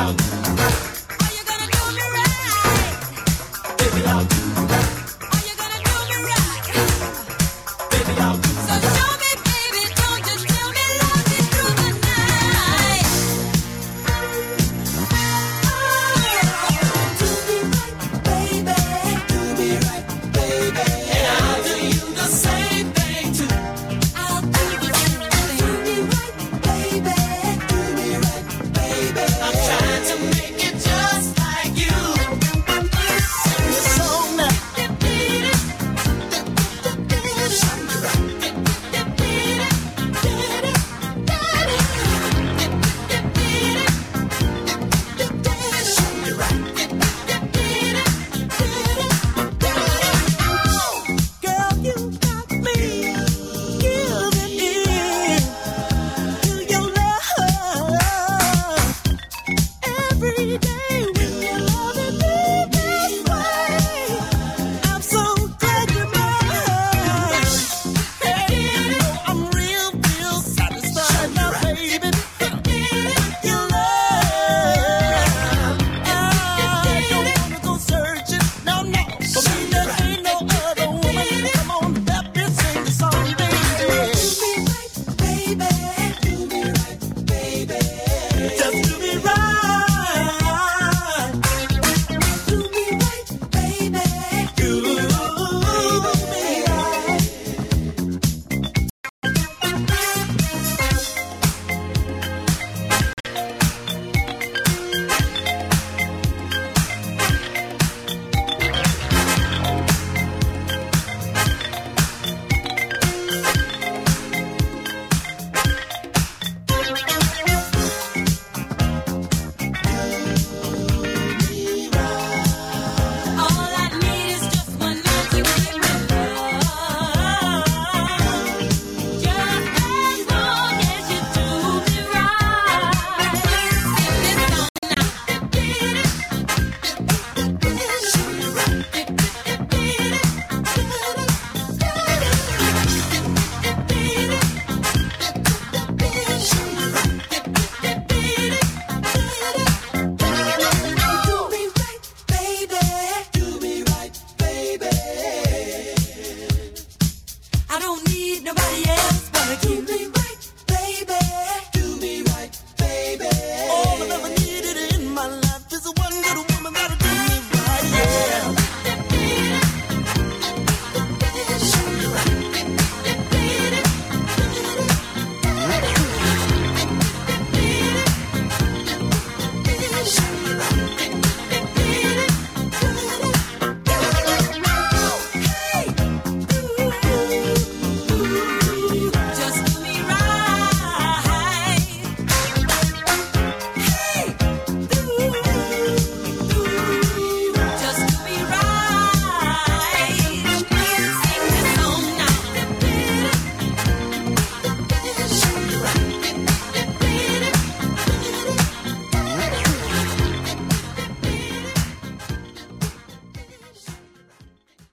out. Nobody else wanna keep me.